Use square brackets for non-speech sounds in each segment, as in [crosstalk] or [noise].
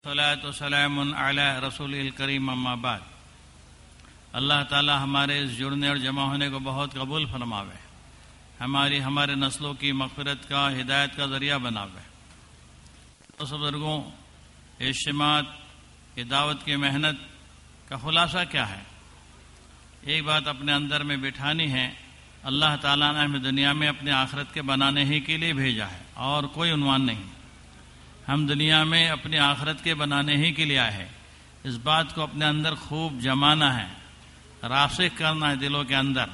सलाम रसूल करीम अम्माबाद अल्लाह ताला हमारे इस जुड़ने और जमा होने को बहुत कबूल फरमावे। हमारी, हमारे नस्लों की मफरत का, हिदायत का ज़रिया बनावे। बुज़ुर्गों इज्तमात ये दावत की मेहनत का खुलासा क्या है? एक बात अपने अंदर में बिठानी है, अल्लाह ताला ने हमें दुनिया में अपने आखरत के बनाने ही के लिए भेजा है, और कोई उनवान नहीं। हम दुनिया में अपनी आखरत के बनाने ही के लिए आए हैं। इस बात को अपने अंदर खूब जमाना है रासिक करना है दिलों के अंदर,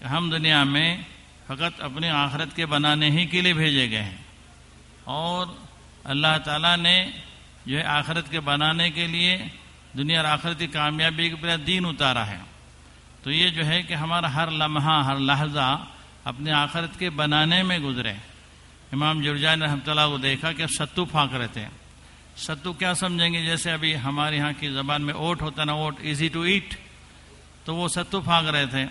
कि हम दुनिया में फकत अपनी आखरत के बनाने ही के लिए भेजे गए हैं। और अल्लाह ताला ने जो है आखरत के बनाने के लिए दुनिया और आखरत की कामयाबी के पूरा दीन उतारा है। तो ये जो है कि हमारा हर लम्हा, हर लहजा अपने आखरत के बनाने में गुजरे। इमाम जुरजान रहमतला को देखा कि सत्तू फाँक रहे थे सत्तू क्या समझेंगे? जैसे अभी हमारे यहाँ की जबान में ओट होता ना, ओट इजी टू ईट तो वो सत्तू फाँक रहे थे।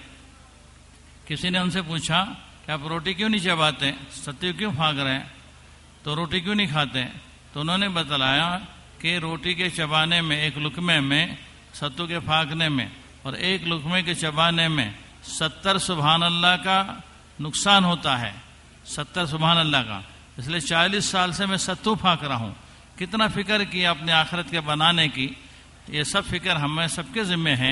किसी ने उनसे पूछा कि आप रोटी क्यों नहीं चबाते? सत्तू क्यों फाँक रहे हैं? तो रोटी क्यों नहीं खाते? तो उन्होंने बतलाया कि रोटी के चबाने में, एक लुकमे में, सत्तू के फाँकने में और एक लुकमे के चबाने में सत्तर सुबहान अल्लाह का नुकसान होता है। सत्तर सुबहान अल्लाह का। इसलिए चालीस साल से मैं सत्तू फाक रहा हूँ। कितना फ़िक्र किया अपने आखरत के बनाने की। ये सब फ़िक्र हमें सबके जिम्मे है।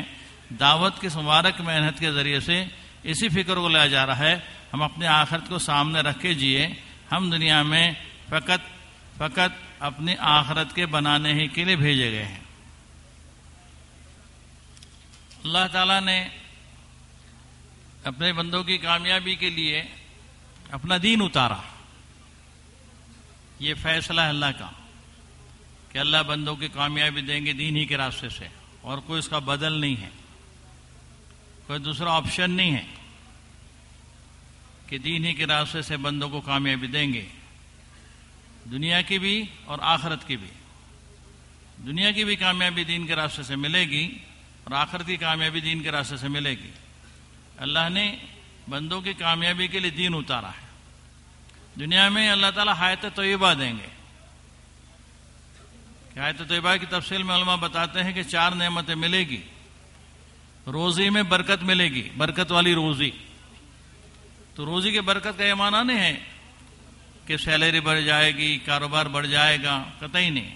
दावत की मुबारक मेहनत के ज़रिए से इसी फ़िक्र को लाया जा रहा है। हम अपने आखरत को सामने रख के जिए। हम दुनिया में फकत फकत अपनी आखरत के बनाने ही के लिए भेजे गए हैं। अल्लाह ताला ने अपने बंदों की कामयाबी के लिए अपना दीन उतारा। ये फैसला है अल्लाह का कि अल्लाह बंदों की कामयाबी देंगे दीन ही के रास्ते से, और कोई इसका बदल नहीं है। कोई दूसरा ऑप्शन नहीं है कि दीन ही के रास्ते से बंदों को कामयाबी देंगे। दुनिया की भी और आखरत की भी। दुनिया की भी कामयाबी दीन के रास्ते से मिलेगी और आखरत की कामयाबी दीन के रास्ते से मिलेगी। अल्लाह ने बंदों की कामयाबी के लिए दीन उतारा है। दुनिया में अल्लाह ताला हायत तयबा देंगे। हायत तयबा की तफसील में अलमा बताते हैं कि चार नेमतें मिलेगी। रोजी में बरकत मिलेगी, बरकत वाली रोजी। तो रोजी के बरकत का यह माना नहीं है कि सैलरी बढ़ जाएगी, कारोबार बढ़ जाएगा, कतई नहीं।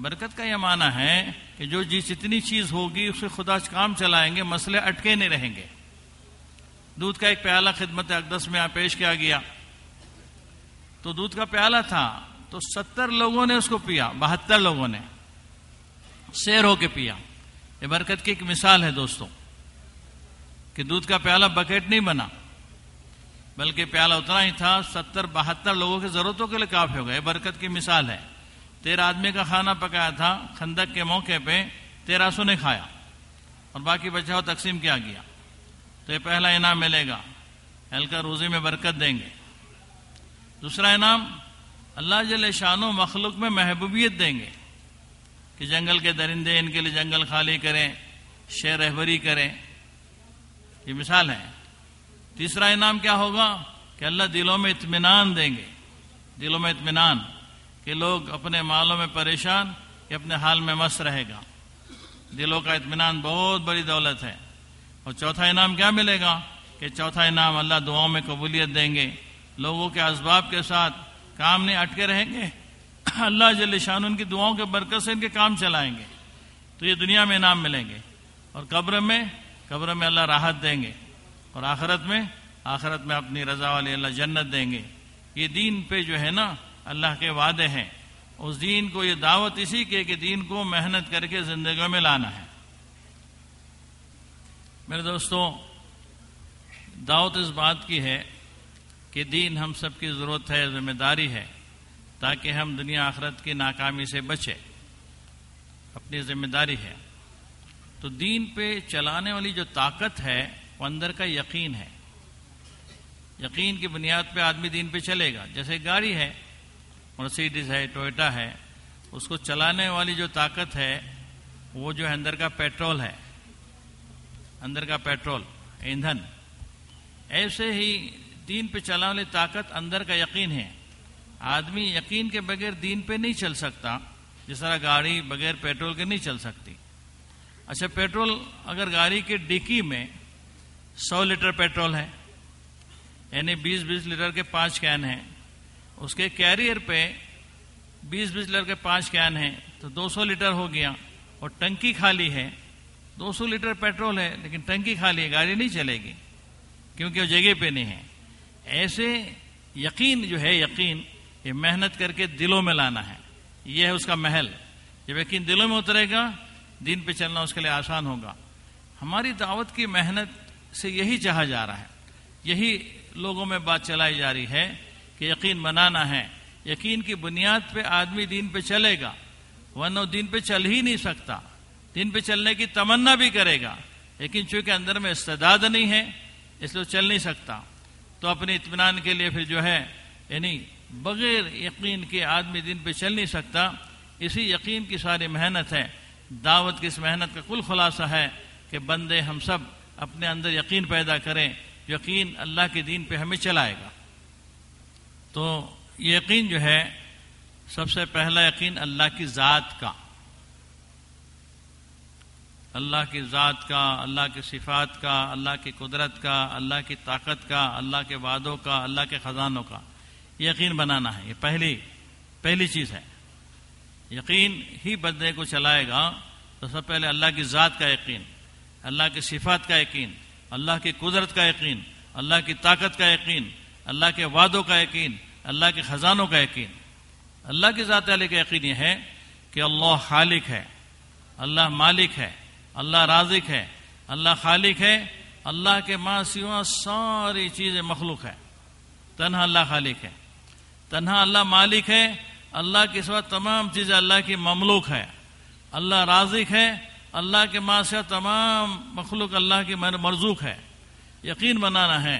बरकत का यह माना है कि जो जिस जितनी चीज़ होगी उससे खुदा काम चलाएँगे, मसले अटके नहीं रहेंगे। दूध का एक प्याला खिदमत अकदस में पेश किया गया। तो दूध का प्याला था तो सत्तर लोगों ने उसको पिया, बहत्तर लोगों ने, शेर होके पिया। ये बरकत की एक मिसाल है दोस्तों, कि दूध का प्याला बकेट नहीं बना, बल्कि प्याला उतना ही था, सत्तर बहत्तर लोगों की जरूरतों के लिए काफ़ी हो गए बरकत की मिसाल है। तेरह आदमी का खाना पकाया था, खंदक के मौके पे तेरह सौ ने खाया, और बाकी बचा हुआ तकसीम किया गया। तो ये पहला इनाम मिलेगा। हल्का रोजी में बरकत देंगे। दूसरा इनाम, अल्लाह जल शानो मखलूक में महबूबियत देंगे कि जंगल के दरिंदे इनके लिए जंगल खाली करें शेर रहबरी करें। ये मिसाल है। तीसरा इनाम क्या होगा? कि अल्लाह दिलों में इतमान देंगे। दिलों में इतमान कि लोग अपने मालों में परेशान, कि अपने हाल में मस्त रहेगा। दिलों का इतमान बहुत बड़ी दौलत है। और चौथा इनाम क्या मिलेगा? कि चौथा इनाम अल्लाह दुआओं में कबूलियत देंगे। लोगों के असबाब के साथ काम नहीं, अटके रहेंगे। [clears throat] अल्लाह जल शान उनकी दुआओं के बरकत से इनके काम चलाएँगे। तो ये दुनिया में इनाम मिलेंगे। और कब्र में कब्र में अल्लाह राहत देंगे। और आखरत में आखरत में अपनी रजा वाली अल्लाह जन्नत देंगे। ये दीन पे जो है ना, अल्लाह के वादे हैं। उस दीन को, ये दावत इसी के कि दीन को मेहनत करके ज़िंदगी में लाना है। मेरे दोस्तों दावत इस बात की है कि दीन हम सबकी ज़रूरत है, ज़िम्मेदारी है, ताकि हम दुनिया आखरत की नाकामी से बचे। अपनी ज़िम्मेदारी है। तो दीन पे चलाने वाली जो ताकत है, वो अंदर का यकीन है। यकीन की बुनियाद पे आदमी दीन पे चलेगा। जैसे गाड़ी है, मर्सिडीज है, टोयोटा है, उसको चलाने वाली जो ताकत है, वो जो है अंदर का पेट्रोल है। अंदर का पेट्रोल, ईंधन। ऐसे ही दीन पे चलाने वाली ताकत अंदर का यकीन है। आदमी यकीन के बगैर दीन पे नहीं चल सकता, जिस तरह गाड़ी बगैर पेट्रोल के नहीं चल सकती। अच्छा पेट्रोल, अगर गाड़ी के डिक्की में 100 लीटर पेट्रोल है, यानी 20-20 लीटर के पाँच कैन हैं, उसके कैरियर पे 20-20 लीटर के पाँच कैन हैं तो 200 लीटर हो गया, और टंकी खाली है 200 लीटर पेट्रोल है, लेकिन टंकी खाली है, गाड़ी नहीं चलेगी, क्योंकि वो जगह पे नहीं है। ऐसे यकीन जो है, यकीन, ये मेहनत करके दिलों में लाना है। यह है उसका महल। जब यकीन दिलों में उतरेगा, दिन पे चलना उसके लिए आसान होगा। हमारी दावत की मेहनत से यही चाहा जा रहा है। यही लोगों में बात चलाई जा रही है कि यकीन बनाना है। यकीन की बुनियाद पे आदमी दिन पे चलेगा, वरना दिन पे चल ही नहीं सकता। दिन पे चलने की तमन्ना भी करेगा, लेकिन चूँकि अंदर में इस्तेदाद नहीं है, इसलिए चल नहीं सकता। तो अपने इतमान के लिए फिर जो है, यानी बगैर यकीन के आदमी दिन पे चल नहीं सकता, इसी यकीन की सारी मेहनत है। दावत की इस मेहनत का कुल खुलासा है कि बंदे हम सब अपने अंदर यकीन पैदा करें, यकीन अल्लाह के दीन पे हमें चलाएगा। तो यकीन जो है, सबसे पहला यकीन अल्लाह की ज़ात का। अल्लाह की ज़ात का, अल्लाह की सिफात का, अल्लाह की कुदरत का, अल्लाह की ताकत का, अल्लाह के वादों का, अल्लाह के ख़जानों का। यकीन बनाना है, ये पहली पहली चीज़ है। यकीन ही बंदे को चलाएगा तो सब पहले अल्लाह की ज़ात का यकीन, अल्लाह की सिफात का यकीन, अल्लाह की कुदरत का यकीन, अल्लाह की ताकत का यकीन, अल्लाह के वादों का यकीन, अल्लाह के ख़जानों का यकीन। अल्लाह की ज़ात का यकीन यह है कि अल्लाह खालिक है, अल्लाह मालिक है। अल्लाह राजिक है, अल्लाह खालिक है, अल्लाह के माँ सिवा सारी चीज़ें मखलूक है। तनहा अल्लाह खालिक है। तनहा अल्लाह मालिक है, अल्लाह के सिवा तमाम चीज़ें अल्लाह की ममलूक है। अल्लाह राजिक है, अल्लाह के माँ से तमाम मखलूक अल्लाह की मरजूक है। यकीन बनाना है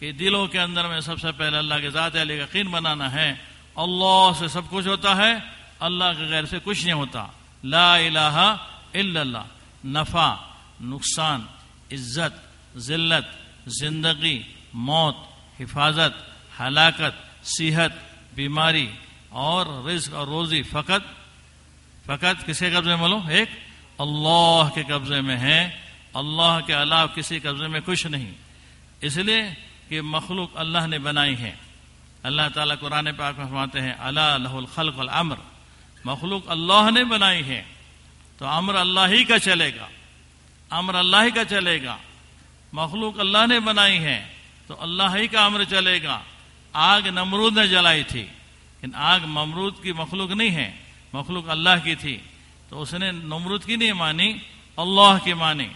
कि दिलों के अंदर में सबसे पहले अल्लाह के ज़ात अली यकीन बनाना है, अल्लाह से सब कुछ होता है, अल्लाह के गैर से कुछ नहीं होता। ला इलाहा इल्लल्लाह। नफा, नुकसान, इज़्ज़त, जिल्लत, ज़िंदगी, मौत, हिफाजत, हलाकत, सेहत, बीमारी और रिज्क और रोजी फकत फकत किसके कब्जे में लो एक, अल्लाह के कब्जे में है। अल्लाह के अलावा किसी कब्जे में कुछ नहीं। इसलिए कि मखलूक अल्लाह ने बनाई है। अल्लाह ताला कुरान पाक में फरमाते हैं अल्लाह खल्क अमर। मखलूक अल्लाह ने बनाई है। तो अमर अल्लाह ही का चलेगा। अमर अल्लाह ही का चलेगा। मखलूक अल्लाह ने बनाई है तो अल्लाह ही का अमर चलेगा। आग नमरूद ने जलाई थी, लेकिन आग ममरूद की मखलूक नहीं है, मखलूक अल्लाह की थी। तो उसने नमरूद की नहीं मानी, अल्लाह की मानी।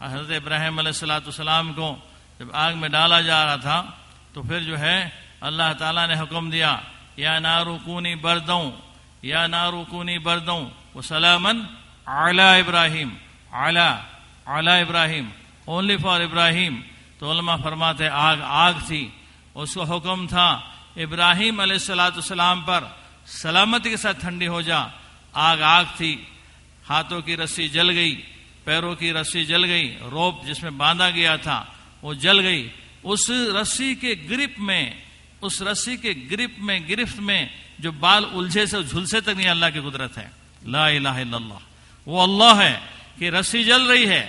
हज़रत इब्राहिम सलाम को जब आग में डाला जा रहा था तो फिर जो है, अल्लाह ताला ने हुक्म दिया, या नारुकूनी बरदऊ, या नारुकूनी बरदऊ वो सलामन आला इब्राहिम, आला आला इब्राहिम ओनली फॉर इब्राहिम। तो उलमा फरमाते, आग आग थी, उसको हुक्म था, इब्राहिम सलाम पर सलामती के साथ ठंडी हो जा, आग आग थी। हाथों की रस्सी जल गई, पैरों की रस्सी जल गई, रोप जिसमें बांधा गया था, वो जल गई। उस रस्सी के ग्रिप में, उस रस्सी के ग्रिप में, गिरफ्त में, जो बाल उलझे से, झुलसे तक नहीं अल्लाह की कुदरत है। ला इलाहा इल्लल्लाह। वो अल्लाह है कि रस्सी जल रही है,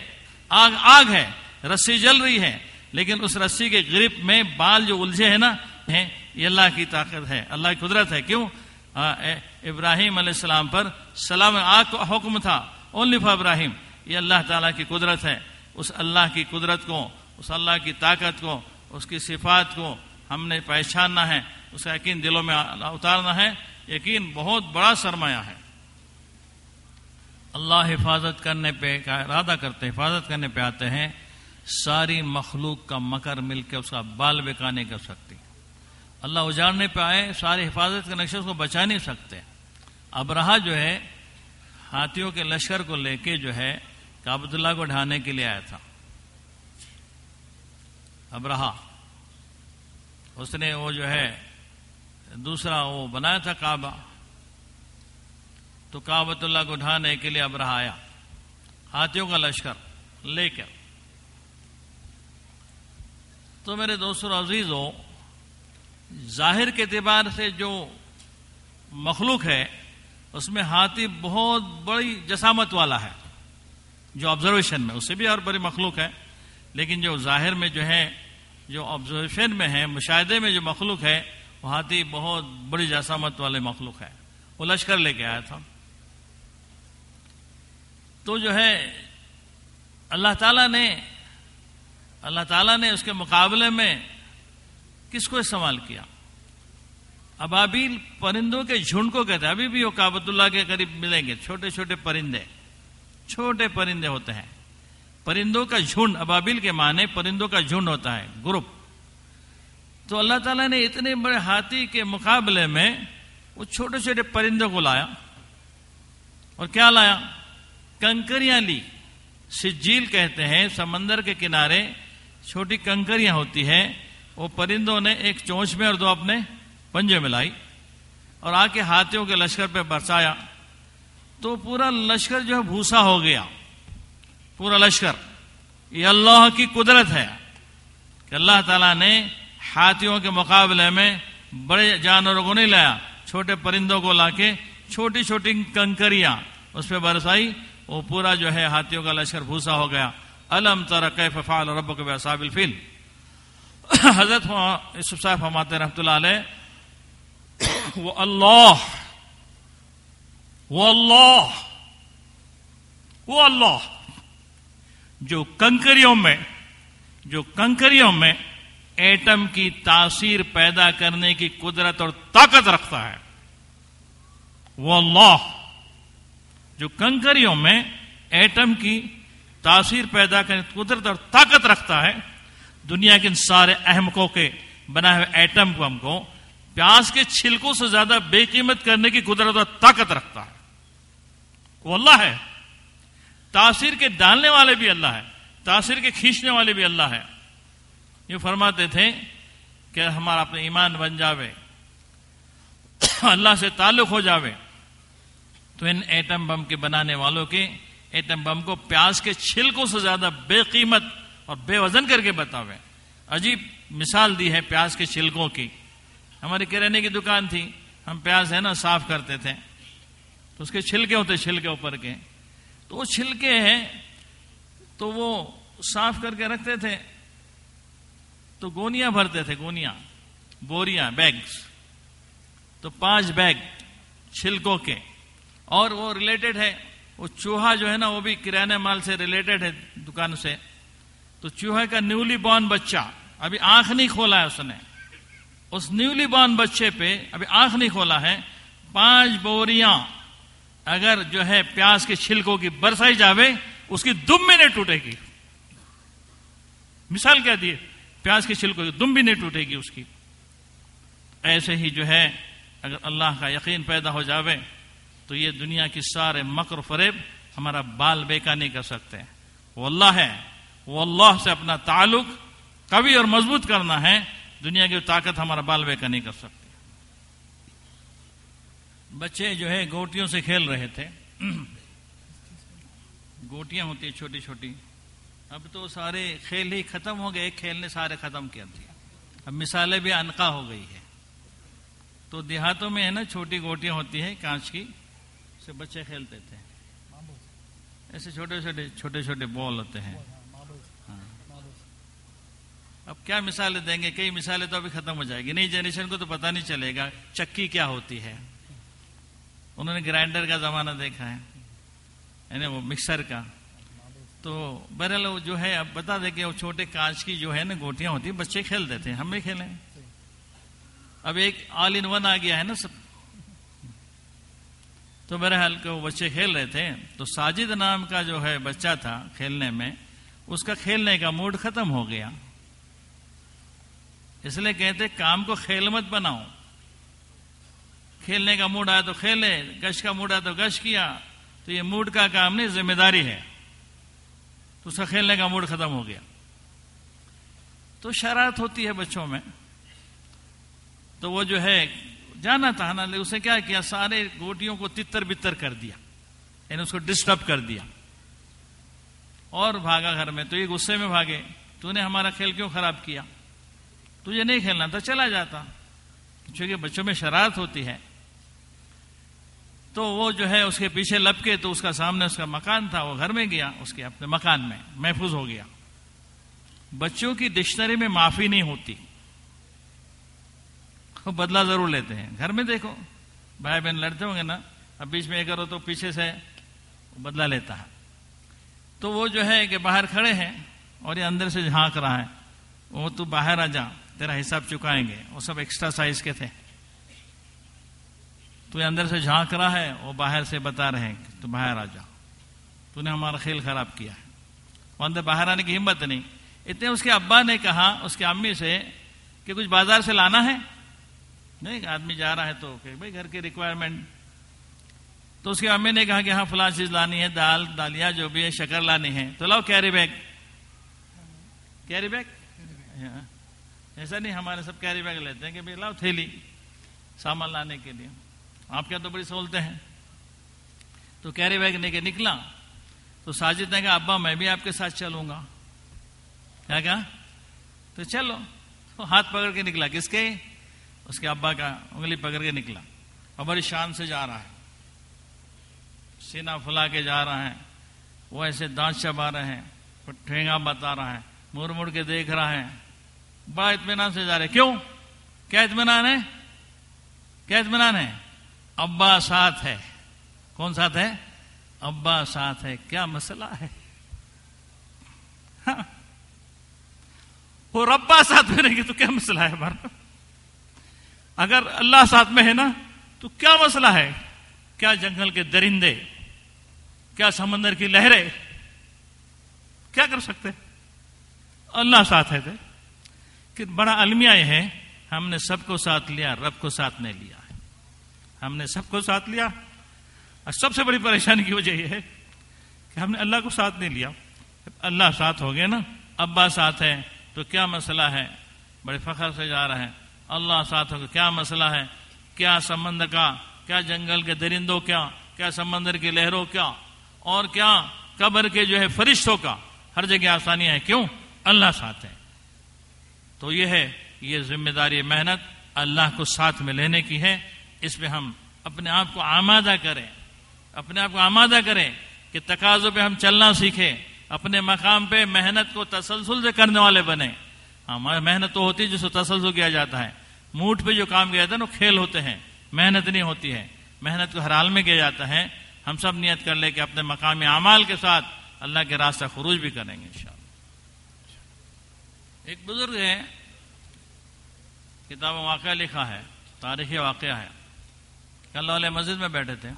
आग आग है, रस्सी जल रही है, लेकिन उस रस्सी के ग्रिप में बाल जो उलझे है ना, है, ये अल्लाह की ताकत है, अल्लाह की कुदरत है। क्यों? इब्राहिम सलाम पर सलाम, आग को हुक्म था, ओनली फॉर इब्राहिम। ये अल्लाह ताला की कुदरत है। उस अल्लाह की कुदरत को, उस अल्लाह की ताकत को, उसकी सिफात को हमने पहचानना है उसका यकीन दिलों में उतारना है। यकीन बहुत बड़ा सरमाया है। अल्लाह हिफाजत करने पे का इरादा करते हिफाजत करने पे आते हैं, सारी मखलूक का मकर मिलकर उसका बाल बेका नहीं कर सकती अल्लाह उजाड़ने पे आए, सारी हिफाजत के नक्शे उसको बचा नहीं सकते। अबरहा जो है, हाथियों के लश्कर को लेके जो है काबतुल्ला को ढाने के लिए आया था। अबरहा उसने वो जो है, दूसरा वो बनाया था काबा। तो काबतुल्ला को ढाने के लिए अब रहा आया। हाथियों का लश्कर लेकर। तो मेरे दोस्तों, अजीजों, ज़ाहिर के एतबार से जो मखलूक है, उसमें हाथी बहुत बड़ी जसामत वाला है। जो ऑब्जर्वेशन में उससे भी और बड़ी मखलूक है, लेकिन जो ज़ाहिर में जो है, जो ऑब्जर्वेशन में है मुशाहे में जो मखलूक है, वो हाथी बहुत बड़ी जसामत वाले मखलूक है। वो लश्कर लेके आया था। तो जो है, अल्लाह ताला ने, अल्लाह ताला ने उसके मुकाबले में किसको इस्तेमाल किया? अबाबील परिंदों के झुंड को कहते हैं। अभी भी वो काबतुल्ला के करीब मिलेंगे। छोटे छोटे परिंदे छोटे परिंदे होते हैं। परिंदों का झुंड, अबाबिल के माने परिंदों का झुंड होता है, ग्रुप। तो अल्लाह ताला ने इतने बड़े हाथी के मुकाबले में वो छोटे छोटे परिंदों को लाया। और क्या लाया? कंकरियाँ ली सिज्जील कहते हैं, समंदर के किनारे छोटी कंकरियाँ होती है। वो परिंदों ने एक चोंच में और दो अपने पंजे में लाई और आके हाथियों के लश्कर पे बरसाया। तो पूरा लश्कर जो है, भूसा हो गया। पूरा लश्कर। ये अल्लाह की कुदरत है कि अल्लाह ताला ने हाथियों के मुकाबले में बड़े जानवरों को नहीं लाया। छोटे परिंदों को लाके छोटी छोटी कंकरियाँ उस पर बरसाई। वो पूरा जो है हाथियों का लश्कर भूसा हो गया। अलम तर कैफ फाल रब के वसाबिल फिल। हज़रत साहब फरमाते रहमतुल्लाह वो अल्लाह वो अल्लाह वो अल्लाह, जो कंकरियों में, जो कंकरियों में एटम की तासीर पैदा करने की कुदरत और ताकत रखता है, वो अल्लाह। जो कंकरियों में एटम की तासीर पैदा करने, कुदरत और ताकत रखता है, दुनिया के इन सारे अहमकों के बनाए हुए एटम को हमको प्याज के छिलकों से ज़्यादा बेकीमत करने की कुदरत और ताकत रखता है। वो अल्लाह है। तासीर के डालने वाले भी अल्लाह है। तासीर के खींचने वाले भी अल्लाह है। ये फरमाते थे कि हमारा अपने ईमान बन जावे, [coughs] अल्लाह से ताल्लुक हो जावे तो इन एटम बम के बनाने वालों के एटम बम को प्याज के छिलकों से ज़्यादा बेकीमत और बेवजन करके बतावे। अजीब मिसाल दी है प्याज के छिलकों की। हमारी किराने की दुकान थी, हम प्याज है ना साफ़ करते थे तो उसके छिलके होते छिलके ऊपर के। तो वो छिलके हैं तो वो साफ़ करके रखते थे तो गोनियाँ भरते थे, गोनियाँ, बोरियाँ बैग्स तो पाँच बैग छिलकों के। और वो रिलेटेड है। वो चूहा जो है ना, वो भी किराने माल से रिलेटेड है दुकान से। तो चूहे का न्यूली बॉर्न बच्चा, अभी आँख नहीं खोला है उसने। उस न्यूली बॉर्न बच्चे पे अभी आँख नहीं खोला है। पाँच बोरियाँ अगर जो है प्याज के छिलकों की बरसाई जावे, उसकी दुम भी नहीं टूटेगी। मिसाल क्या दिए प्याज के छिलकों की दुम भी नहीं टूटेगी उसकी। ऐसे ही जो है, अगर अल्लाह का यकीन पैदा हो जावे तो ये दुनिया की सारे मकर फरेब हमारा बाल बेका नहीं कर सकते। वो अल्लाह है। वो अल्लाह से अपना ताल्लुक कभी और मज़बूत करना है, दुनिया की ताकत हमारा बाल बेका नहीं कर सकती। बच्चे जो है, गोटियों से खेल रहे थे। [clears throat] गोटियाँ होती है छोटी छोटी अब तो सारे खेल ही खत्म हो गए। खेल ने सारे खत्म कर दिया। अब मिसालें भी अनका हो गई है। तो देहातों में है ना, छोटी गोटियाँ होती है कांच की। से बच्चे खेलते थे। ऐसे छोटे छोटे छोटे छोटे बॉल होते हैं। हाँ। अब क्या मिसालें देंगे? कई मिसालें तो अभी खत्म हो जाएगी। नई जनरेशन को तो पता नहीं चलेगा चक्की क्या होती है। उन्होंने ग्राइंडर का जमाना देखा है, यानी वो मिक्सर का। तो बहरहाल जो है, अब बता दे कि वो छोटे कांच की जो है ना गोटियाँ होती बच्चे खेलते थे, हम भी खेले। अब एक ऑल इन वन आ गया है ना सब। तो बहरहाल के वो बच्चे खेल रहे थे। तो साजिद नाम का जो है बच्चा था खेलने में, उसका खेलने का मूड खत्म हो गया। इसलिए कहते काम को खेल मत बनाओ। खेलने का मूड आया तो खेले, गश का मूड आया तो गश किया। तो ये मूड का काम नहीं, ज़िम्मेदारी है। तो उसका खेलने का मूड खत्म हो गया। तो शरारत होती है बच्चों में। तो वो जो है जाना था ना उसे क्या किया? सारे गोटियों को तितर बितर कर दिया। यानी उसको डिस्टर्ब कर दिया। और भागा घर में तो ये गुस्से में भागे। तूने हमारा खेल क्यों खराब किया? तुझे नहीं खेलना था, चला जाता। क्योंकि बच्चों में शरारत होती है। तो वो जो है, उसके पीछे लपके तो उसका सामने उसका मकान था, वो घर में गया, उसके अपने मकान में, महफूज हो गया। बच्चों की डिक्शनरी में माफ़ी नहीं होती। वो बदला ज़रूर लेते हैं। घर में देखो भाई बहन लड़ते होंगे ना, अब बीच में करो तो पीछे से बदला लेता है। तो वो जो है कि बाहर खड़े हैं और ये अंदर से झाँक रहा है। वो तू बाहर आ जा, तेरा हिसाब चुकाएँगे। वो सब एक्स्ट्रा साइज़ के थे। तू अंदर से झाँक रहा है, वो बाहर से बता रहे हैं तू बाहर आ जा। तूने हमारा खेल खराब किया है। वो अंदर बाहर आने की हिम्मत नहीं। इतने उसके अब्बा ने कहा, उसके अम्मी से कि कुछ बाज़ार से लाना है? नहीं आदमी जा रहा है तो भाई घर की रिक्वायरमेंट तो उसकी अम्मी ने कहा कि हाँ फला चीज़ लानी है, दाल, दालिया जो भी है शकर लानी है। तो लाओ कैरी बैग कैरी बैग। ऐसा नहीं, हमारे सब कैरी बैग लेते हैं कि भाई लाओ थैली, सामान लाने के लिए। आप क्या तो बड़ी सहूलतें हैं? तो कैरी बैग लेके निकला। तो साजिद ने कहा, अब्बा, मैं भी आपके साथ चलूँगा। क्या कहा? तो चलो। तो हाथ पकड़ के निकला। किसके? उसके अब्बा का उंगली पकड़ के निकला। और बड़ी शान से जा रहा है। सीना फुला के जा रहा है। वो ऐसे दांत चबा रहे हैं ठेंगा बता रहा है, मुड़ मुड़ के देख रहा है। बड़ा इतमान से जा रहे क्यों? क्या इतमान है? क्या इतमान है? अब्बा साथ है। कौन साथ है? अब्बा साथ है। क्या मसला है? हाँ। वो रब्बा साथ में रहेंगे तो क्या मसला है हमारा? अगर अल्लाह साथ में है ना तो क्या मसला है? क्या जंगल के दरिंदे, क्या समंदर की लहरें, क्या कर सकते? अल्लाह साथ है थे कि बड़ा अलमिया है, हमने सबको साथ लिया, रब को साथ नहीं लिया हमने सबको साथ लिया। और सबसे बड़ी परेशानी की वजह यह है कि हमने अल्लाह को साथ नहीं लिया। अल्लाह साथ हो गए ना अब्बा साथ है तो क्या मसला है? बड़े फखर से जा रहे हैं। अल्लाह साथ होगा। क्या मसला है? क्या संबंध का? क्या जंगल के दरिंदों क्या क्या समंदर की लहरों क्या और क्या कब्र के जो है फरिश्तों का? हर जगह आसानियाँ है। क्यों? अल्लाह साथ है। तो ये है, ये ज़िम्मेदारी मेहनत अल्लाह को साथ में लेने की है। इसमें हम अपने आप को आमादा करें। अपने आप को आमादा करें कि तकाजों पे हम चलना सीखें। अपने मकाम पे मेहनत को तसलसल से करने वाले बने। हाँ मेहनत तो होती है जिसको तसलसल किया जाता है। मूठ पे जो काम किया जाता है ना खेल होते हैं। मेहनत नहीं होती है। मेहनत को हर हाल में किया जाता है। हम सब नियत कर ले कि अपने मकामी अमाल के साथ अल्लाह के रास्ता खरूज भी करेंगे इंशाल्लाह एक बुज़ुर्ग है, किताब वाक़ लिखा है, तारीखी वाक़ है। कल वाले मस्जिद में बैठे थे।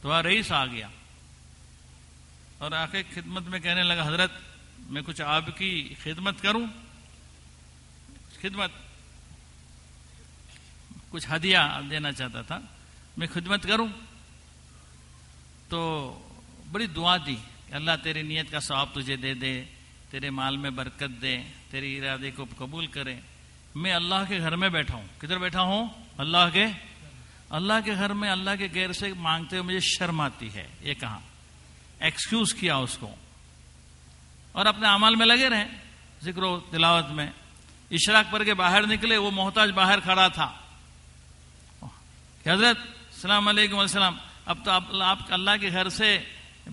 तो वह रईस आ गया। और आके खिदमत में कहने लगा, हज़रत मैं कुछ आपकी खिदमत करूँ? खिदमत? कुछ हदिया देना चाहता था। मैं खिदमत करूँ? तो बड़ी दुआ दी अल्लाह तेरी नीयत का सवाब तुझे दे दे, तेरे माल में बरकत दे, तेरे इरादे को कबूल करे। मैं अल्लाह के घर में बैठा हूँ। किधर बैठा हूँ? अल्लाह के? अल्लाह के घर में, अल्लाह के गैर से मांगते हुए मुझे शर्म आती है। ये कहा? एक्सक्यूज किया उसको। और अपने अमाल में लगे रहे। ज़िक्र तिलावत में। इशराक पर के बाहर निकले वो मोहताज बाहर खड़ा था। हज़रत सलाम अब तो आप, आप अल्लाह के घर से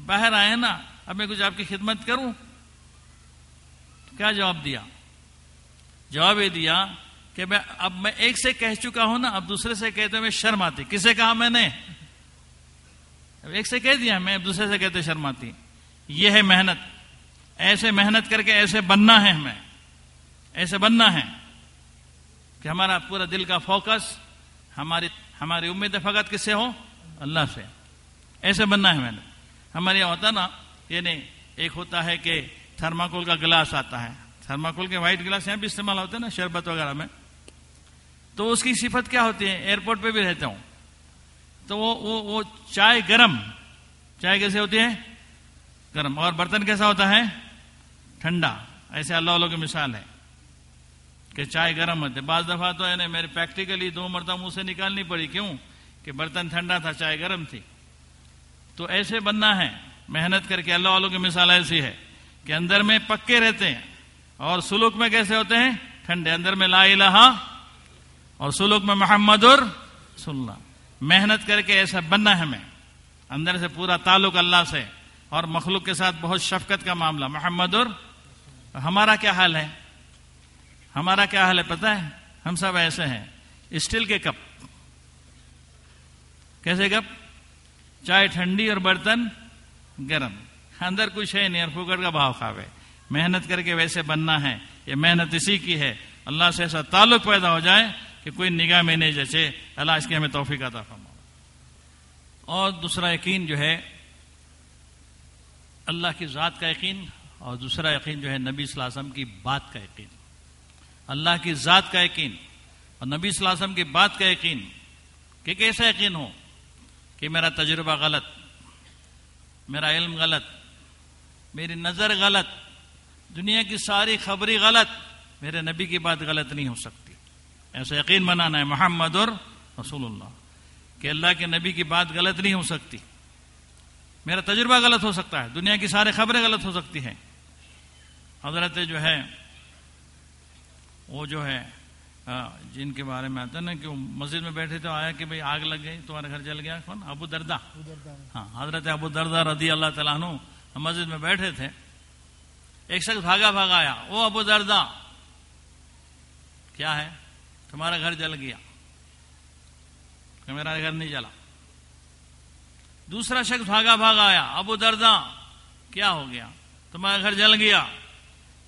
बाहर आए ना अब मैं कुछ आपकी खिदमत करूँ? क्या जवाब दिया? जवाब ये दिया कि मैं अब मैं एक से कह चुका हूँ ना अब दूसरे से कहते हुए शर्म आती। किसे कहा मैंने? अब एक से कह दिया मैं दूसरे से कहते शर्म आती। ये है मेहनत। ऐसे मेहनत करके ऐसे बनना है हमें, ऐसे बनना है कि हमारा पूरा दिल का फोकस, हमारी हमारी उम्मीद फकत किससे हो? अल्लाह से। ऐसे बनना है मैंने हमारे यहाँ होता ना ये नहीं एक होता है कि थर्माकोल का गिलास आता है। थर्माकोल के व्हाइट गिलास यहाँ भी इस्तेमाल होते हैं ना, शरबत वगैरह में। तो उसकी सिफत क्या होती है? एयरपोर्ट पे भी रहता हूँ। तो वो वो वो चाय गरम, चाय कैसे होती है? गरम। और बर्तन कैसा होता है? ठंडा। ऐसे अल्लाह वालों की मिसाल है कि चाय गर्म होते बाज दफ़ा तो है ना मेरे प्रैक्टिकली दो मरतबा मुँह से निकालनी पड़ी। क्यों? कि बर्तन ठंडा था, चाय गर्म थी। तो ऐसे बनना है। मेहनत करके अल्लाह वालों की मिसाल ऐसी है कि अंदर में पक्के रहते हैं। और सुलूक में कैसे होते हैं? ठंडे। अंदर में ला इलाहा और सुलूक में मोहम्मद और सुल्ला। मेहनत करके ऐसा बनना है हमें। अंदर से पूरा ताल्लुक अल्लाह से। और मखलूक के साथ बहुत शफकत का मामला। मोहम्मद और हमारा क्या हाल है? हमारा क्या हाल है पता है? हम सब ऐसे हैं। स्टील के कप। कैसे कप? चाय ठंडी और बर्तन गर्म। अंदर कुछ है नहीं और फुकट का भाव खावे। मेहनत करके वैसे बनना है। ये मेहनत इसी की है। अल्लाह से ऐसा ताल्लुक पैदा हो जाए कि कोई निगाह में नहीं जचे। अल्लाह इसके हमें तोहफी का फरमा और दूसरा यकीन जो है अल्लाह की ज़ात का यकीन और दूसरा यकीन जो है नबी सलासम की बात का यकीन। अल्लाह की ज़ात का यकीन और नबी सलासम की बात का यकीन कि कैसा यकीन हो कि मेरा तजुर्बा गलत, मेरा इल्म गलत, मेरी नज़र गलत, दुनिया की सारी खबरी गलत, मेरे नबी की बात गलत नहीं हो सकती। ऐसा यकीन बनाना है मोहम्मद और रसूलुल्लाह कि अल्लाह के नबी की बात गलत नहीं हो सकती। मेरा तजुर्बा गलत हो सकता है, दुनिया की सारी खबरें गलत हो सकती हैं। हज़रत जो है, वो जो है जिनके बारे में आता ना कि वो मस्जिद में बैठे थे, आया कि भाई आग लग गई, तुम्हारे घर जल गया, कौन? अबू दरदा। हाँ हज़रत अबू दरदा रदी अल्लाह तला मस्जिद में बैठे थे। एक शख्स भागा भागा आया वो अबू दरदा, क्या है? तुम्हारा घर जल गया। मेरा घर नहीं जला। दूसरा शख्स भागा भागा आया, अबू दरदा, क्या हो गया? तुम्हारा घर जल गया।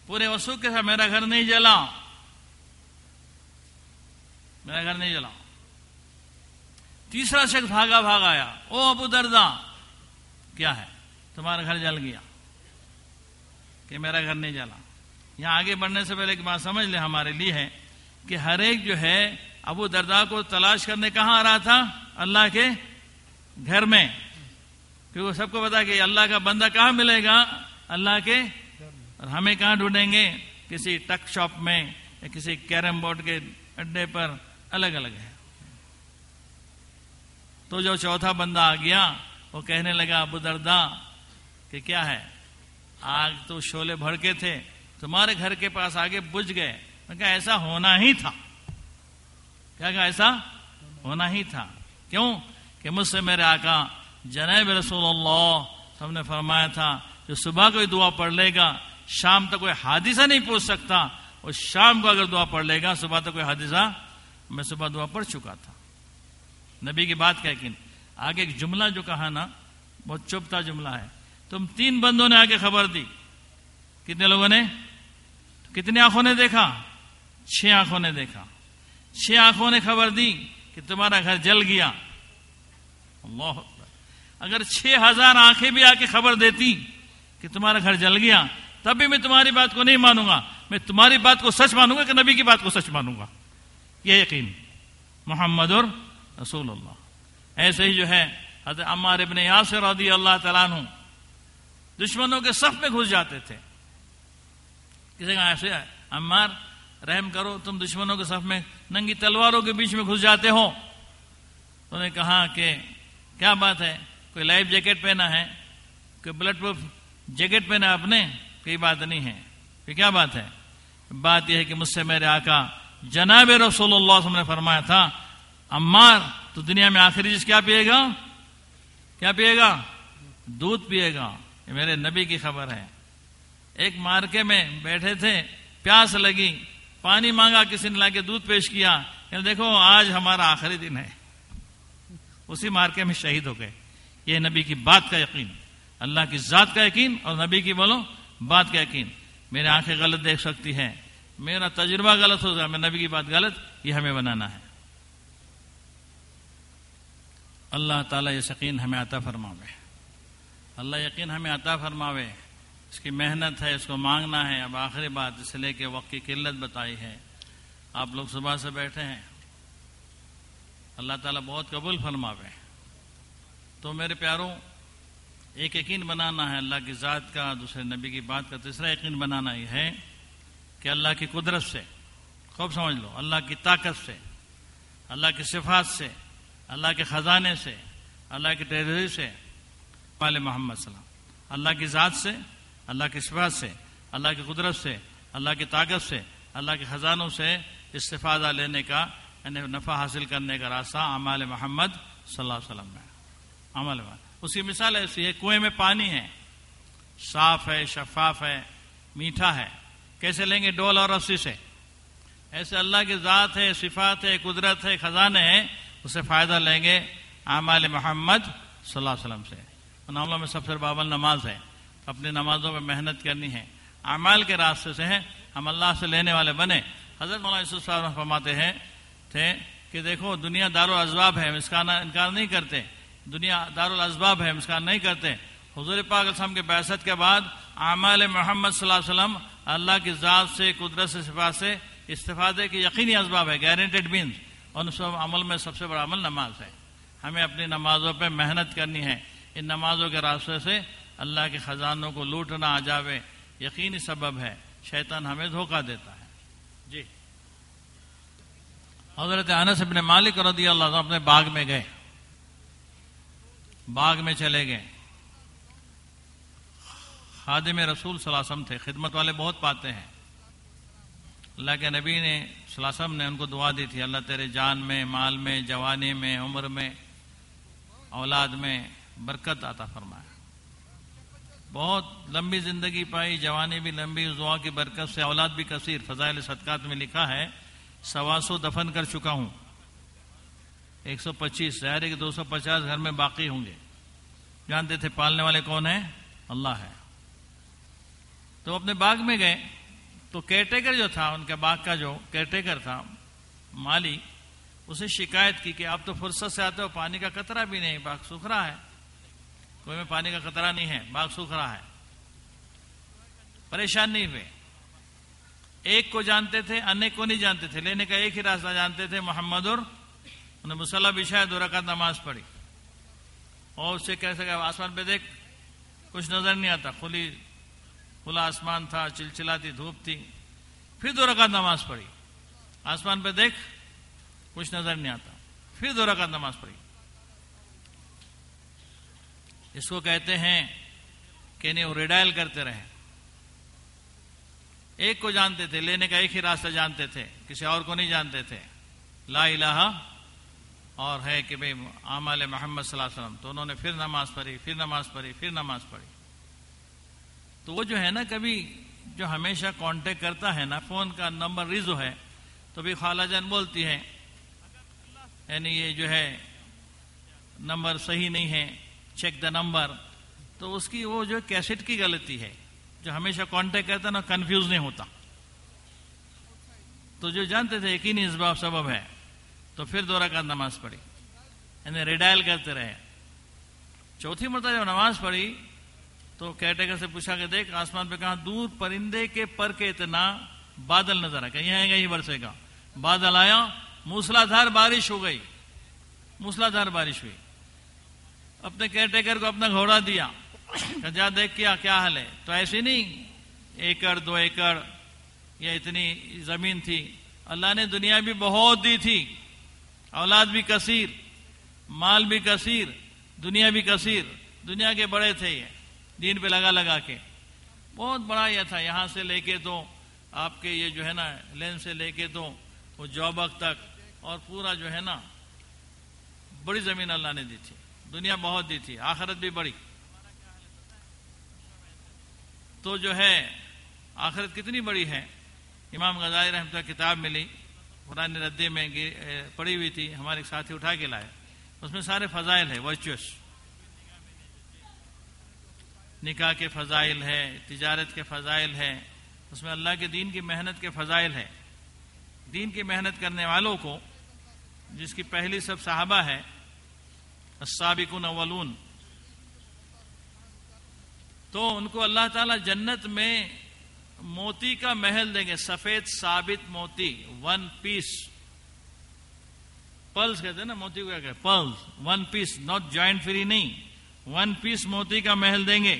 पूरे वसूख के साथ मेरा घर नहीं जला। मेरा घर नहीं जला। तीसरा शख्स भागा भागा आया, ओ अबू दरदा, क्या है? तुम्हारा घर जल गया कि मेरा घर नहीं जला। यहाँ आगे बढ़ने से पहले एक बात समझ ले हमारे लिए है कि हर एक जो है, अबू दरदा को तलाश करने कहाँ आ रहा था? अल्लाह के घर में। क्योंकि सबको पता कि अल्लाह का बंदा कहाँ मिलेगा? अल्लाह के और हमें कहाँ ढूंढेंगे? किसी टक शॉप में या किसी कैरम बोर्ड के अड्डे पर। अलग अलग है। तो जो चौथा बंदा आ गया, वो कहने लगा, अबू दरदा, कि क्या है? आग तो शोले भड़के थे, तुम्हारे घर के पास आगे बुझ गए। मैं कहा, ऐसा होना ही था। क्या कहा, ऐसा होना ही था। क्यों? कि मुझसे मेरे आका जनेब रसूलुल्लाह, सबने फरमाया था, जो सुबह कोई दुआ पढ़ लेगा, शाम तक कोई हादिसा नहीं पूछ सकता, और शाम को अगर दुआ पढ़ लेगा, सुबह तक कोई हादिसा, मैं सुबह दुआ पढ़ चुका था। नबी की बात कह आगे एक जुमला जो कहा ना, बहुत चुपता जुमला है। तुम तीन बंदों ने आगे खबर दी। कितने लोगों ने? कितनी आँखों ने देखा? छह आँखों ने देखा। छह आँखों ने खबर दी कि तुम्हारा घर जल गया। अल्लाह अगर छह हज़ार आँखें भी आके खबर देती कि तुम्हारा घर जल गया, तब भी मैं तुम्हारी बात को नहीं मानूँगा। मैं तुम्हारी बात को सच मानूँगा कि नबी की बात को सच मानूँगा। ये यकीन। मोहम्मद और रसूल अल्लाह ऐसे ही जो है, हज़रत इबन यासर रदी अल्लाह तला दुश्मनों के सफ में घुस जाते थे। किसी का ऐसे अम्मार, रहम करो, तुम दुश्मनों के सफ में नंगी तलवारों के बीच में घुस जाते हो। उन्होंने कहा कि क्या बात है? कोई लाइफ जैकेट पहना है, कोई ब्लड प्रूफ जैकेट पहना अपने, कोई बात नहीं है। फिर क्या बात है? बात यह है कि मुझसे मेरे आका, जनाब रसोल्ला ने फरमाया था, अम्मार तो दुनिया में आखिरी चीज़ क्या पिएगा? क्या पिएगा? दूध पिएगा। ये मेरे नबी की खबर है। एक मार्के में बैठे थे, प्यास लगी, पानी मांगा, किसी ने लाके दूध पेश किया। देखो, आज हमारा आखिरी दिन है। उसी मार्के में शहीद हो गए। ये नबी की बात का यकीन। अल्लाह की जात का यकीन और नबी की बोलो, बात का यकीन। मेरी आँखें गलत देख सकती हैं, मेरा तजुर्बा गलत हो जाए मैं नबी की बात गलत, ये हमें बनाना है। अल्लाह ताला ये यकीन हमें आता फरमावे। अल्लाह यकीन हमें आता फरमावे, इसकी मेहनत है, इसको मांगना है। अब आखिरी बात इसलिए कि वक्त की किल्लत बताई है। आप लोग सुबह से बैठे हैं। अल्लाह ताला बहुत कबूल फरमावे। तो मेरे प्यारों, एक यकीन बनाना है अल्लाह की ज़ात का, दूसरे नबी की बात का तीसरा यकीन बनाना यह है कि अल्लाह की कुदरत से, खूब समझ लो, अल्लाह की ताकत से, अल्लाह की सिफात से, अल्लाह के ख़जाने से, अल्लाह की टेररी से, वाले मोहम्मद सलाम अल्लाह की ज़ात से, अल्लाह की सिफात से, अल्लाह की कुदरत से, अल्लाह की ताकत से, अल्लाह के ख़जानों से इस्तेफादा लेने का, यानी नफ़ा हासिल करने का रास्ता अमाल मोहम्मद सल्लल्लाहु अलैहि वसल्लम में अमल में उसकी मिसाल ऐसी है, कुएँ में पानी है, साफ़ है, शफाफ है, मीठा है। कैसे लेंगे डोल और रस्सी से? ऐसे अल्लाह की ज़ात है, सिफात है, कुदरत है, खजाने हैं, उसे फ़ायदा लेंगे आमाल मोहम्मद वसल्लम से। उन अमलों में सबसे बाबल नमाज़ है अपनी नमाजों में मेहनत करनी है। अमाल के रास्ते से है, हम अल्लाह से लेने वाले बने। हज़रत मौलाना फरमाते हैं, थे कि देखो, दुनिया दारो अजवाब है, हम इसका इनकार नहीं करते। दुनिया दारुल अजबाब है इसका नहीं करते। हजूर पाक के बैसत के बाद आमाल मोहम्मद वसल्लम अल्लाह की ज़ात से, कुदरत से सिफा से इस्तेफादे की यकीनी असबाब है गारंटेड मीन्स उन सब अमल में सबसे बड़ा अमल नमाज़ है। हमें अपनी नमाजों पर मेहनत करनी है। इन नमाजों के रास्ते से अल्लाह के खजानों को लूटना आ जावे, यकीनी सबब है। शैतान हमें धोखा देता है। जी। हज़रत अनस अपने मालिक रदी अल्लाह अपने बाग में गए। बाग में चले गए। खादिम रसूल सलासम थे, खिदमत वाले बहुत पाते हैं। अल्लाह के नबी ने सलासम ने उनको दुआ दी थी, अल्लाह तेरे जान में, माल में, जवानी में, उम्र में, औलाद में बरकत आता फरमाया बहुत लंबी ज़िंदगी पाई, जवानी भी लंबी उस दुआ की बरकत से औलाद भी कसीर। फजाइल सदकात में लिखा है, सवा सौ दफन कर चुका हूँ। 125 ज़ाहिर है कि 250 घर में बाकी होंगे। जानते थे पालने वाले कौन है? अल्लाह है। तो अपने बाग में गए तो केयरटेकर जो था, उनके बाग का जो केयरटेकर था माली उसे शिकायत की कि आप तो फुर्सत से आते हो, पानी का कतरा भी नहीं, बाग सूख रहा है। कोई में पानी का कतरा नहीं है, बाग सूख रहा है। परेशान नहीं हुए। एक को जानते थे, अन्य को नहीं जानते थे। लेने का एक ही रास्ता जानते थे, मोहम्मद और उन्हें मुसल्ला बिछाया दो रकात नमाज़ पढ़ी और उससे कह कहा आसमान पे देख कुछ नज़र नहीं आता खुली खुला आसमान था चिलचिलाती धूप थी फिर दो रकात नमाज़ पढ़ी आसमान पे देख कुछ नज़र नहीं आता फिर दो रकात नमाज़ पढ़ी इसको कहते हैं कि नहीं वो रिडायल करते रहे एक को जानते थे लेने का एक ही रास्ता जानते थे किसी और को नहीं जानते थे ला इलाहा और है कि भाई आमाल मोहम्मद वसल्लम तो उन्होंने फिर नमाज़ पढ़ी, फिर नमाज़ पढ़ी, फिर नमाज़ पढ़ी। तो वो जो है ना, कभी जो हमेशा कांटेक्ट करता है ना फ़ोन का नंबर रिजो है तो भी खाला जान बोलती है, यानी ये जो है नंबर सही नहीं है चेक द नंबर तो उसकी वो जो कैसेट की गलती है, जो हमेशा कांटेक्ट करता ना कंफ्यूज नहीं होता। तो जो जानते थे, यकीन इस बाब सबब है। तो फिर दो रकात नमाज़ पढ़ी। यानी रिडायल करते रहे। चौथी मरतबा जब नमाज़ पढ़ी तो कैटेगर से पूछा कि देख, आसमान पे कहा दूर परिंदे के पर के इतना बादल नज़र आ कहीं आएगा ही बरसेगा। बादल आया, मूसलाधार बारिश हो गई। मूसलाधार बारिश हुई। अपने केयरटेकर को अपना घोड़ा दिया। जा देख क्या क्या हाल है? तो ऐसी नहीं, एकड़, दो एकड़, या इतनी ज़मीन थी। अल्लाह ने दुनिया भी बहुत दी थी। औलाद भी कसीर, माल भी कसीर, दुनिया भी कसीर, दुनिया के बड़े थे ये, दीन पे लगा लगा के। बहुत बड़ा यह था, यहाँ से लेके तो आपके ये जो है ना, लेन से लेके तो वो जॉबक तक और पूरा जो है ना, बड़ी ज़मीन अल्लाह ने दी थी, दुनिया बहुत दी थी, आखरत भी बड़ी। तो जो है, आखिरत कितनी बड़ी है? इमाम गजाई रहमत किताब मिली। पुराने रद्दे में पड़ी हुई थी, हमारे साथी उठा के लाए। उसमें सारे फजाइल है, वर्चुअस। निकाह के फजाइल है, तिजारत के फजाइल है, उसमें अल्लाह के दीन की मेहनत के फजाइल है। दीन की मेहनत करने वालों को, जिसकी पहली सब साहबा है साबिकुन अवलून तो उनको अल्लाह ताला जन्नत में मोती का महल देंगे, सफ़ेद साबित मोती वन पीस पल्स कहते हैं ना, मोती को क्या कहते plus one piece not joint free नहीं. वन पीस मोती का महल देंगे।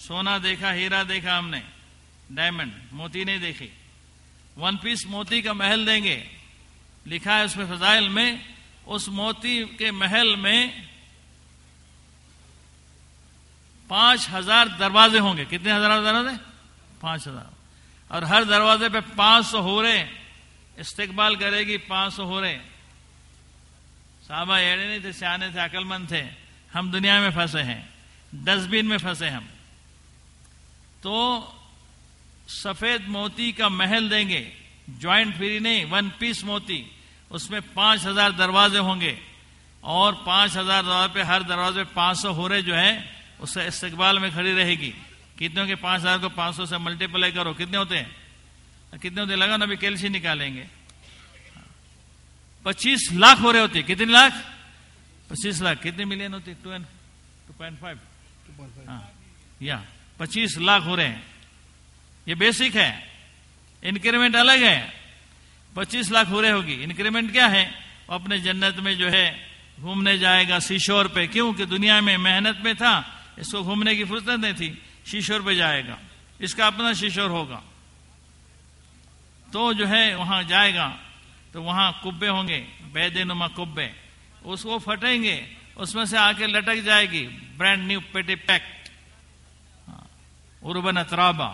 सोना देखा, हीरा देखा हमने डायमंड मोती नहीं देखी। वन पीस मोती का महल देंगे। लिखा है उसमें फजाइल में, उस मोती के महल में पाँच हज़ार दरवाजे होंगे। कितने हज़ार दरवाजे? पाँच हज़ार। और हर दरवाजे पे पाँच सौ हो रहे इस्तेकबाल करेगी पाँच सौ हो रहे साहबा एड़े नहीं थे, सियाने थे, अकलमंद थे। हम दुनिया में फंसे हैं। डस्टबिन में फंसे हम। तो सफ़ेद मोती का महल देंगे। ज्वाइंट फ्री नहीं, वन पीस मोती। उसमें पाँच हज़ार दरवाजे होंगे। और पाँच हज़ार दरवाजे पे हर दरवाजे पाँच सौ हो रहे जो है उससे इस्तेकबाल में खड़ी रहेगी। कितने के पाँच हज़ार को पाँच सौ से मल्टीप्लाई करो। कितने होते हैं? कितने होते लगा ना अभी कैल्सी निकालेंगे। पच्चीस लाख हो रहे होते कितने लाख? पच्चीस लाख। कितने मिलियन होते two and two point five या। पच्चीस लाख हो रहे हैं। ये बेसिक है। इंक्रीमेंट अलग है। पच्चीस लाख हो रहे होगी। इंक्रीमेंट क्या है? अपने जन्नत में जो है घूमने जाएगा शीशोर पे। क्यों? कि दुनिया में मेहनत में था। इसको घूमने की फुर्सत नहीं थी। शीशोर पे जाएगा। इसका अपना शीशोर होगा। तो जो है, वहाँ जाएगा तो वहाँ कुब्बे होंगे, बेदेनुमा कुब्बे। उसको फटेंगे, उसमें से आके लटक जाएगी। ब्रांड न्यू पेटी पैक्ट उर्बन अतराबा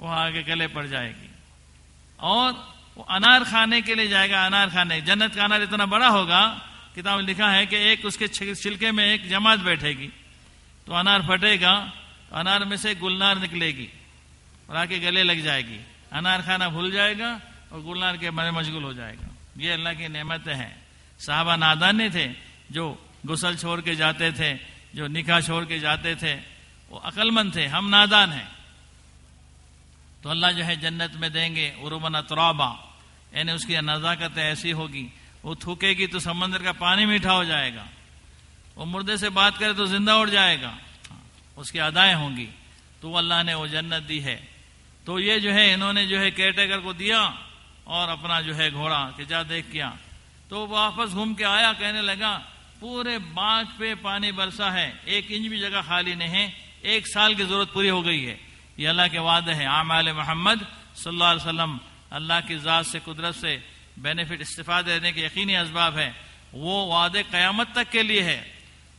वो आगे गले पड़ जाएगी। और वो अनार खाने के लिए जाएगा, अनार खाने। जन्नत का अनार इतना बड़ा होगा, किताब लिखा है कि एक उसके छिलके में एक जमात बैठेगी। तो अनार फटेगा अनार में से गुलनार निकलेगी, और आके गले लग जाएगी। अनार खाना भूल जाएगा, और गुलनार के मरे मशगूल हो जाएगा। ये अल्लाह की नेमतें हैं। साहबा नादानी थे, जो गुसल छोड़ के जाते थे, जो निकाह छोड़ के जाते थे, वो अकलमंद थे, हम नादान हैं। तो अल्लाह जो है जन्नत में देंगे, उरुमन अतराबा। यानी उसकी नजाकत ऐसी होगी, वो थूकेगी तो समंदर का पानी मीठा हो जाएगा। वो मुर्दे से बात करे तो ज़िंदा उड़ जाएगा। उसकी अदाएँ होंगी। तो अल्लाह ने वो जन्नत दी है। तो ये जो है, इन्होंने जो है केयरटेकर को दिया और अपना जो है घोड़ा कि जा देख किया। तो वापस घूम के आया, कहने लगा, पूरे बाँध पे पानी बरसा है। एक इंच भी जगह खाली नहीं है। एक साल की ज़रूरत पूरी हो गई है। ये अल्लाह के वादे हैं। आमाल मोहम्मद वसल्लम, अल्लाह की ज़ात से, कुदरत से बेनिफिट इस्तीफा देने के यकीनी इसबाब है। वो वादे क़यामत तक के लिए है।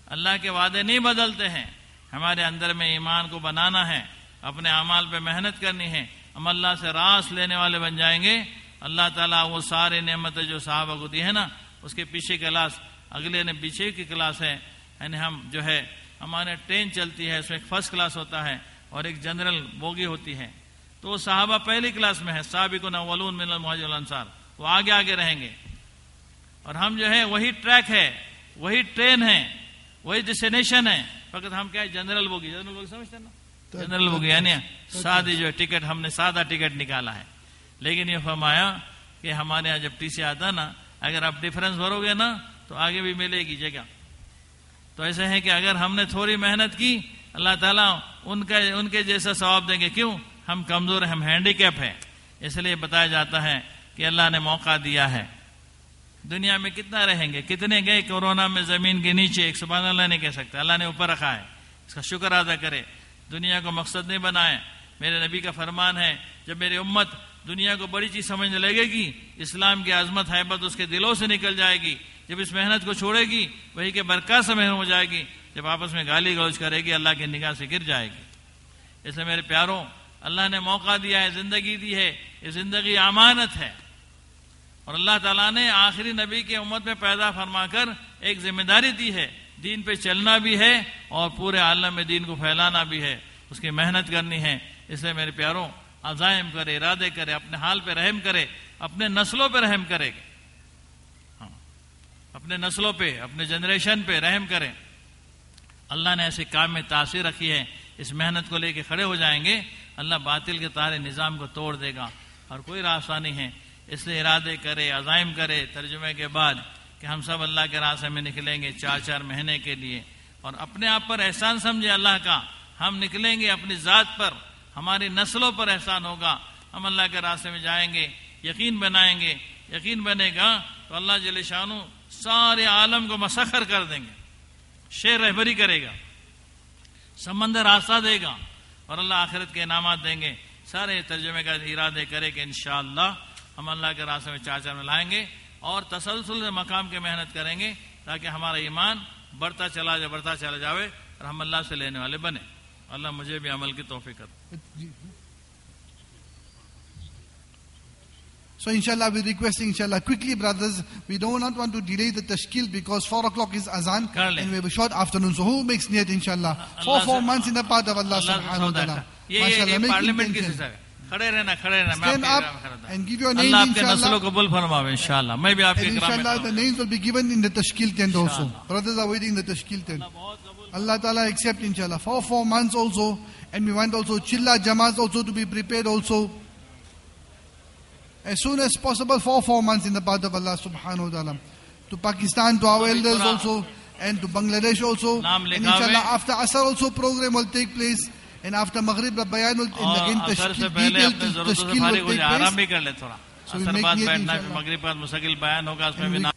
अल्लाह के वादे नहीं बदलते हैं। हमारे अंदर में ईमान को बनाना है, अपने अमाल पे मेहनत करनी है, हम अल्लाह से रास लेने वाले बन जाएँगे। अल्लाह ताला वो सारे नेमतें जो साहबा को दी है ना, उसके पीछे क्लास, अगले ने पीछे की क्लास है। यानी हम जो है, हमारे ट्रेन चलती है, उसमें फ़र्स्ट क्लास होता है और एक जनरल बोगी होती है। तो वो साहबा पहली क्लास में है साबिक नवलून मिनल मुहाजिर वो आगे आगे रहेंगे। और हम जो है, वही ट्रैक है, वही ट्रेन है, वही डेस्टिनेशन है। फकत हम क्या है जनरल बोगी। जनरल बोगी समझते ना? जनरल बोगी यानी सादी जो टिकट हमने सादा टिकट निकाला है। लेकिन ये फरमाया कि हमारे यहाँ जब टीसी आता ना अगर आप डिफरेंस भरोगे ना तो आगे भी मिलेगी जगह। तो ऐसे है कि अगर हमने थोड़ी मेहनत की अल्लाह ताला उनका उनके जैसा सवाब देंगे। क्यों? हम कमज़ोर हम हैंडीकैप है। इसलिए बताया जाता है कि अल्लाह ने मौका दिया है। दुनिया में कितना रहेंगे? कितने गए कोरोना में ज़मीन के नीचे? एक सुबह अल्लाह नहीं कह सकता। अल्लाह ने ऊपर रखा है। इसका शुक्र अदा करे। दुनिया को मकसद नहीं बनाए। मेरे नबी का फरमान है, जब मेरी उम्मत दुनिया को बड़ी चीज़ समझने लगेगी, इस्लाम की आजमत, हैबत उसके दिलों से निकल जाएगी। जब इस मेहनत को छोड़ेगी, वही के बरकत से मेहनत हो जाएगी। जब आपस में गाली गलौज करेगी, अल्लाह की निगाह से गिर जाएगी। इसलिए मेरे प्यारों, अल्लाह ने मौका दिया है, ज़िंदगी दी है। ये ज़िंदगी अमानत है। और अल्लाह ताला ने आखिरी नबी के उम्मत में पैदा फरमाकर एक ज़िम्मेदारी दी है दीन पे चलना भी है और पूरे आलम में दीन को फैलाना भी है। उसकी मेहनत करनी है। इसलिए मेरे प्यारों अजायम करे इरादे करे अपने हाल पे रहम करे अपने नस्लों पे रहम करे। हाँ, अपने नस्लों पे अपने जनरेशन पे रहम करें। अल्लाह ने ऐसे काम में तासीर रखी है। इस मेहनत को लेके खड़े हो जाएँगे। अल्लाह बातिल के तारे निज़ाम को तोड़ देगा। और कोई रास्ता नहीं है। इसलिए इरादे करे अजायम करे, तर्जुमे के बाद कि हम सब अल्लाह के रास्ते में निकलेंगे चार चार महीने के लिए। और अपने आप पर एहसान समझे अल्लाह का, हम निकलेंगे अपनी ज़ात पर, हमारी नस्लों पर एहसान होगा। हम अल्लाह के रास्ते में जाएँगे, यकीन बनाएँगे, यकीन बनेगा तो अल्लाह जल शानू सारे आलम को मसखर कर देंगे, शेर रहबरी करेगा, समंदर रास्ता देगा और अल्लाह आखिरत के इनाम देंगे। सारे तर्जुमे का इरादे करे कि इनशाला हम अल्लाह के रास्ते में चार चार में लाएँगे और तसलसल मकाम के मेहनत करेंगे ताकि हमारा ईमान बढ़ता चला जाए बढ़ता चला जाए और हम अल्लाह से लेने वाले बने अल्लाह मुझे भी अमल की तोफ़ी कर So inshallah, we're requesting inshallah quickly, brothers. We do not want to delay the tashkil because four o'clock is azan and we have a short afternoon. So who makes niyat inshallah? For Allah four se- months in the path of Allah से subhanahu wa ta'ala. है। ये ये ये make parliament की intention. है खड़े रहना खड़े रहना मैं Stand आपके up इकराम में खड़ा था। and give your Allah name आपके नस्लों inshallah. कबूल फरमावे इंशाल्लाह मैं भी आपके And इकराम में inshallah, खड़ा the हूं। names will be given in the tashkil tent also. Brothers are waiting in the tashkil tent. Allah Ta'ala accept inshallah. For four months also. And we want also chilla jamas also to be prepared also. As soon as possible for four months in the path of Allah subhanahu wa ta'ala. To Pakistan, to our elders पूरा- also. And to Bangladesh also. नाम And लिखा inshallah हुआ है। after Asr also program will take place. And after मगरिब बयान लगिन तशकील तशकील आराम भी कर ले थोड़ा। असर बाद बैठना मगरिब बाद मुसकिल बयान होगा उसमें भी